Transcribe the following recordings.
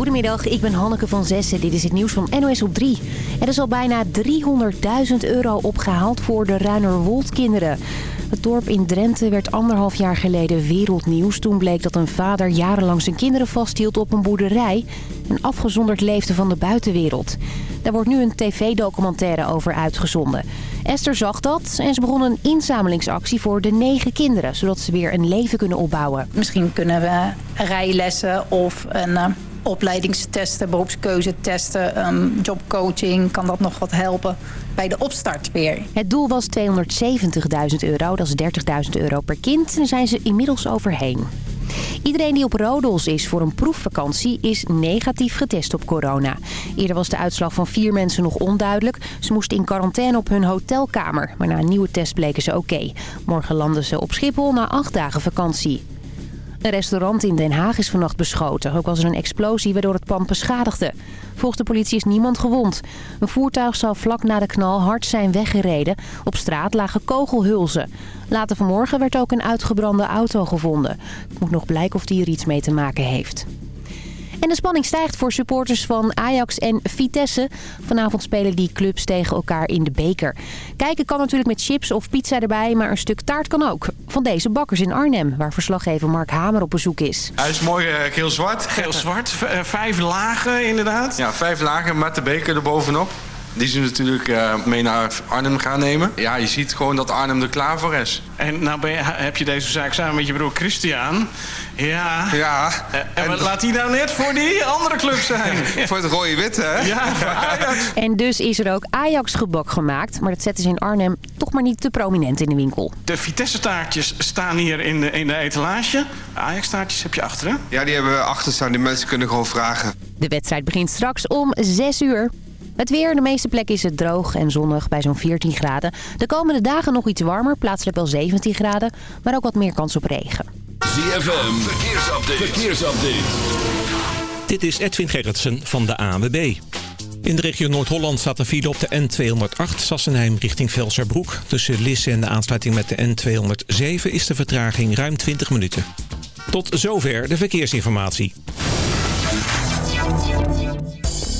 Goedemiddag, ik ben Hanneke van Zessen. Dit is het nieuws van NOS op 3. Er is al bijna 300.000 euro opgehaald voor de Ruinerwold-kinderen. Het dorp in Drenthe werd anderhalf jaar geleden wereldnieuws. Toen bleek dat een vader jarenlang zijn kinderen vasthield op een boerderij... en afgezonderd leefde van de buitenwereld. Daar wordt nu een tv-documentaire over uitgezonden. Esther zag dat en ze begon een inzamelingsactie voor de negen kinderen... zodat ze weer een leven kunnen opbouwen. Misschien kunnen we rijlessen of een uh, opleidingstesten, beroepskeuzetesten, um, jobcoaching. Kan dat nog wat helpen bij de opstart weer? Het doel was 270.000 euro, dat is 30.000 euro per kind. Daar zijn ze inmiddels overheen. Iedereen die op Rodos is voor een proefvakantie is negatief getest op corona. Eerder was de uitslag van vier mensen nog onduidelijk. Ze moesten in quarantaine op hun hotelkamer. Maar na een nieuwe test bleken ze oké. Morgen landen ze op Schiphol na acht dagen vakantie. Een restaurant in Den Haag is vannacht beschoten. Ook was er een explosie waardoor het pand beschadigde. Volgens de politie is niemand gewond. Een voertuig zou vlak na de knal hard zijn weggereden. Op straat lagen kogelhulzen. Later vanmorgen werd ook een uitgebrande auto gevonden. Het moet nog blijken of die er iets mee te maken heeft. En de spanning stijgt voor supporters van Ajax en Vitesse. Vanavond spelen die clubs tegen elkaar in de beker. Kijken kan natuurlijk met chips of pizza erbij, maar een stuk taart kan ook. Van deze bakkers in Arnhem, waar verslaggever Mark Hamer op bezoek is. Hij is mooi uh, geel-zwart. Geel-zwart, vijf lagen inderdaad. Ja, vijf lagen met de beker erbovenop. Die ze natuurlijk uh, mee naar Arnhem gaan nemen. Ja, je ziet gewoon dat Arnhem er klaar voor is. En nou ben je, heb je deze zaak samen met je broer Christian. Ja. Ja. En, en laat die nou net voor die andere club zijn. voor het rode-witte, hè? Ja, voor Ajax. En dus is er ook Ajax-gebak gemaakt. Maar dat zetten ze in Arnhem toch maar niet te prominent in de winkel. De Vitesse-taartjes staan hier in de, in de etalage. Ajax-taartjes heb je achter, hè? Ja, die hebben we achter staan. Die mensen kunnen gewoon vragen. De wedstrijd begint straks om 6 uur. Het weer, de meeste plekken is het droog en zonnig bij zo'n 14 graden. De komende dagen nog iets warmer, plaatselijk wel 17 graden, maar ook wat meer kans op regen. ZFM, verkeersupdate. verkeersupdate. Dit is Edwin Gerritsen van de ANWB. In de regio Noord-Holland staat een file op de N208 Sassenheim richting Velserbroek. Tussen Lisse en de aansluiting met de N207 is de vertraging ruim 20 minuten. Tot zover de verkeersinformatie.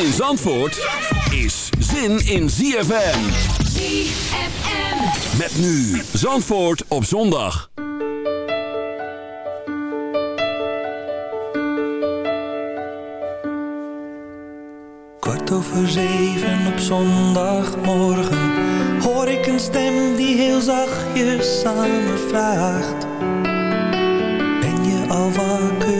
In Zandvoort is zin in ZFM. ZFM. Met nu Zandvoort op zondag. Kwart over zeven op zondagmorgen hoor ik een stem die heel zachtjes aan me vraagt. Ben je al wakker,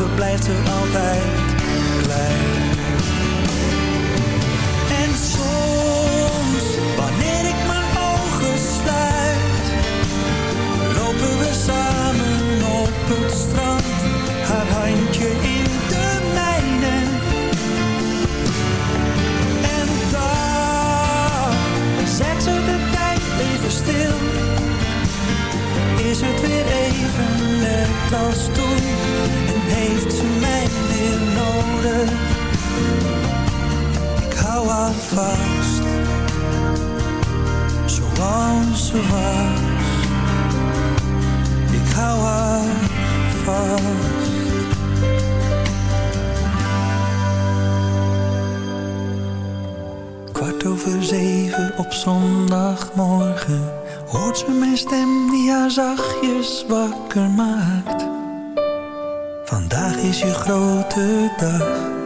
We blijft er altijd klein. En soms, wanneer ik mijn ogen sluit, lopen we samen op het strand, haar handje in de mijne. En daar zet ze de tijd leven stil, is het weer even net als toen nodig. Ik hou aan vast, zoals ze was. Ik hou aan vast. Kwart over zeven op zondagmorgen hoort ze mijn stem die haar zachtjes wakker maakt is je grote dag.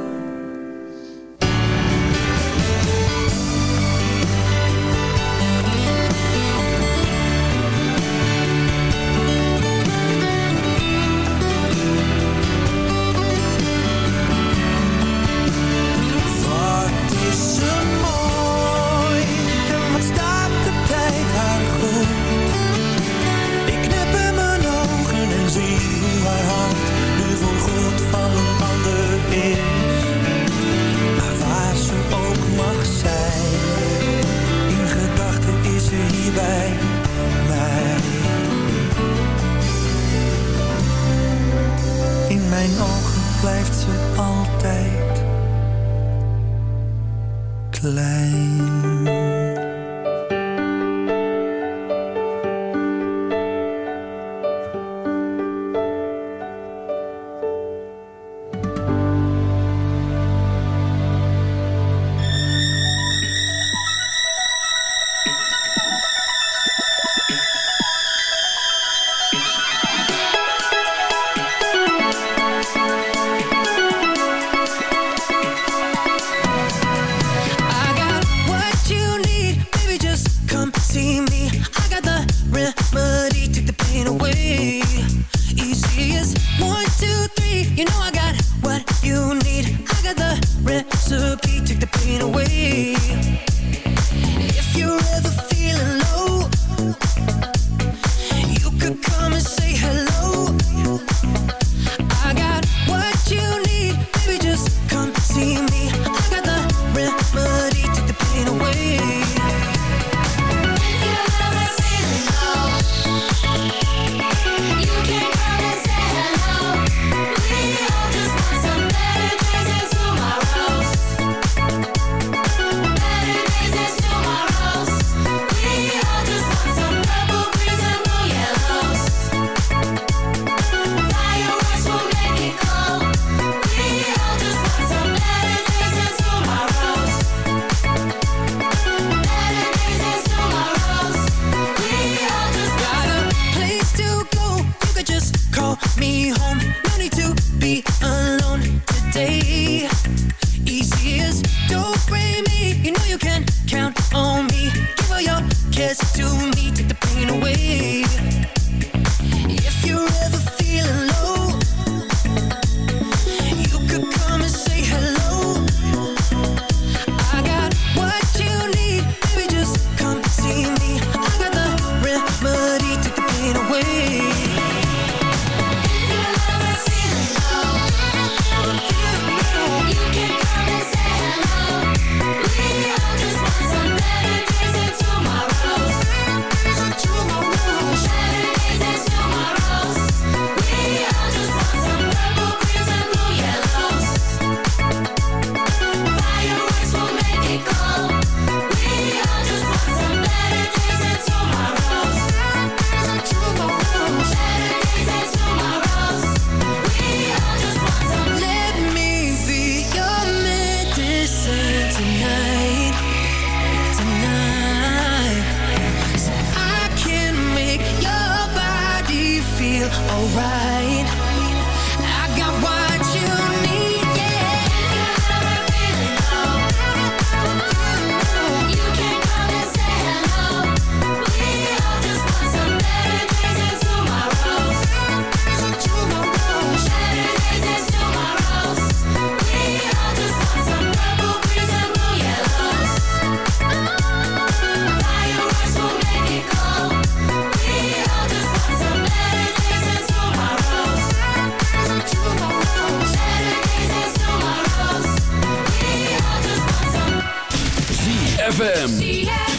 ZFM.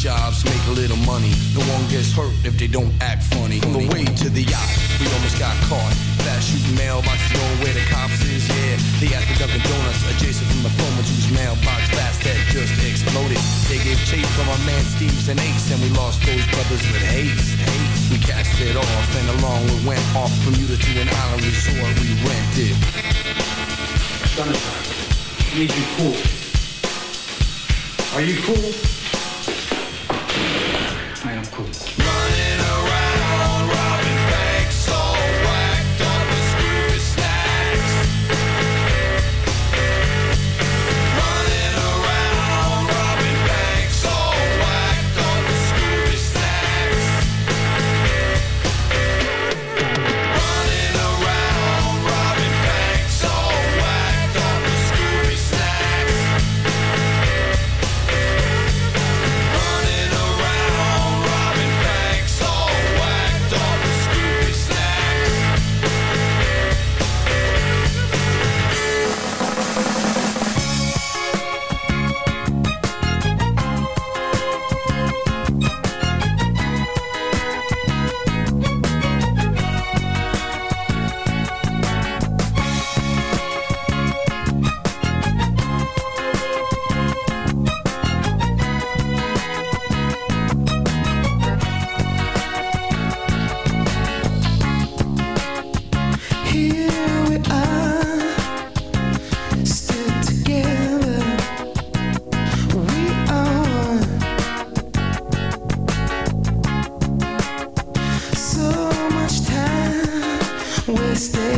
jobs, make a little money. No one gets hurt if they don't act funny. On the way to the yacht, we almost got caught. Fast shooting mailboxes, knowing where the cops is, yeah. They asked the Dunkin' Donuts adjacent from the phone, whose mailbox fast that just exploded. They gave chase from our man Steve's and Ace, and we lost those brothers with haste. We cast it off, and along we went off from to an island resort we rented. Sunshine, need you cool. Are you cool? Still.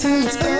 Sometimes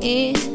it is.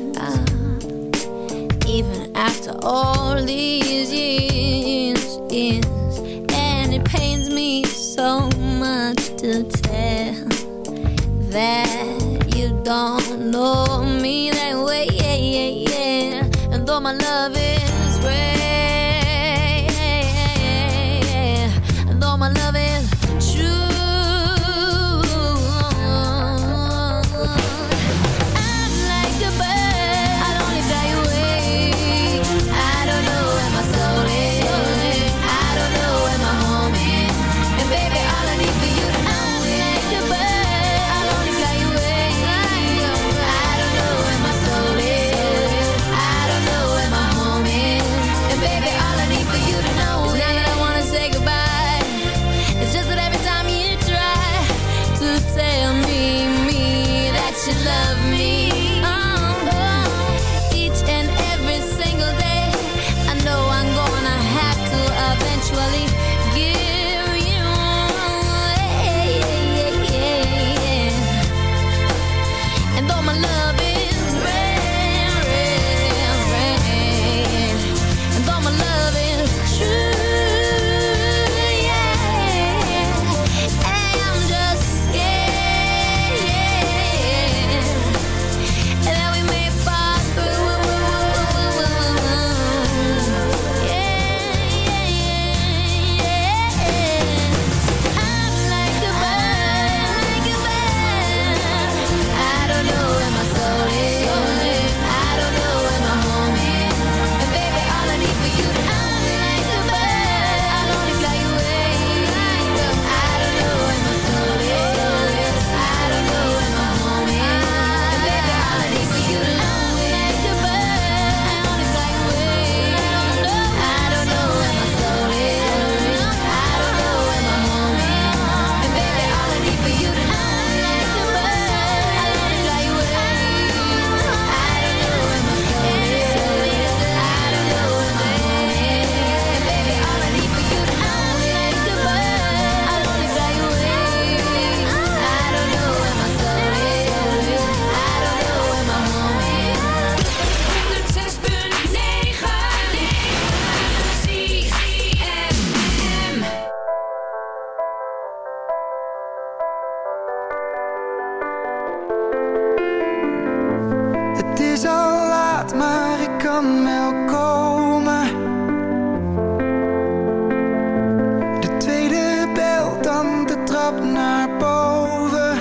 naar boven.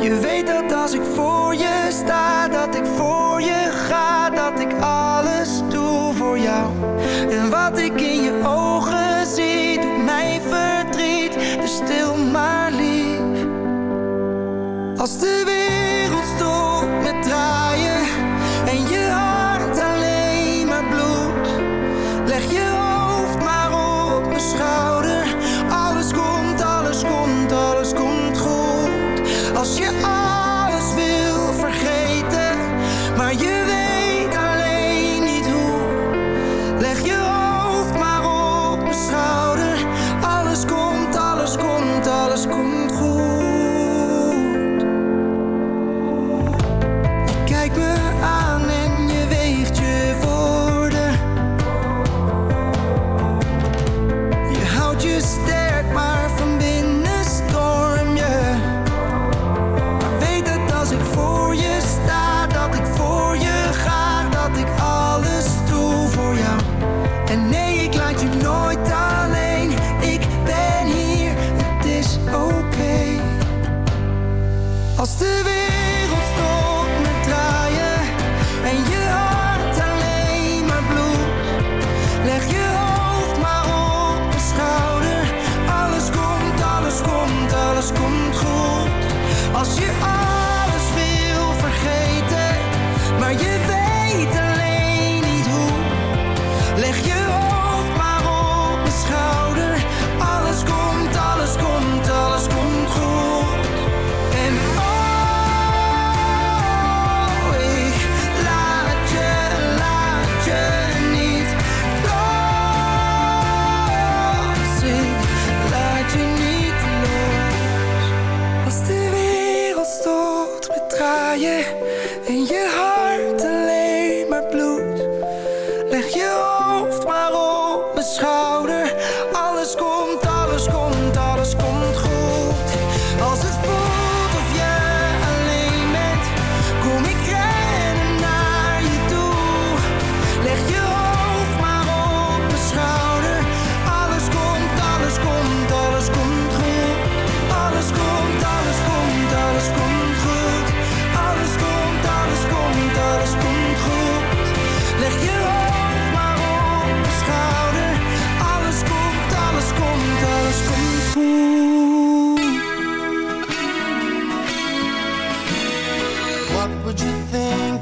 Je weet dat als ik voor je sta Dat ik voor je ga Dat ik alles doe voor jou. En wat ik in je ogen zie Doet mij verdriet. Dus stil maar lief. Als de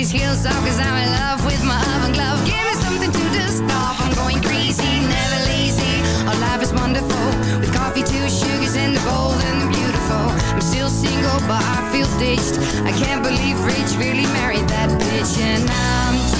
these heels off cause I'm in love with my oven glove. Give me something to dust off. I'm going crazy, never lazy. Our life is wonderful. With coffee, two sugars, in the bowl and the beautiful. I'm still single, but I feel ditched. I can't believe Rich really married that bitch. And I'm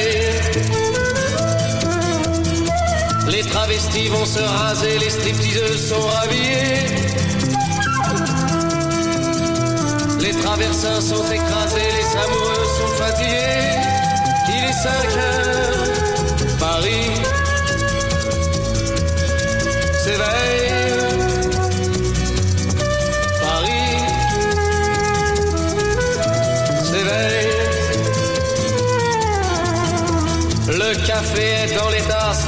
Vont se raser, les stripteaseuses sont rhabillées. Les traversins sont écrasés, les amoureux sont fatigués. Il est 5 heures, Paris s'éveille. Paris s'éveille. Le café est dans les tasses,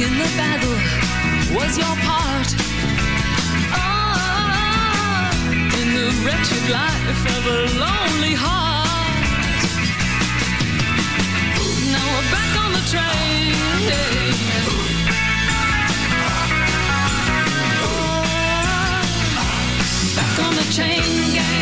in the battle was your part. Oh, in the wretched life of a lonely heart. Now we're back on the train. Back on the chain gang.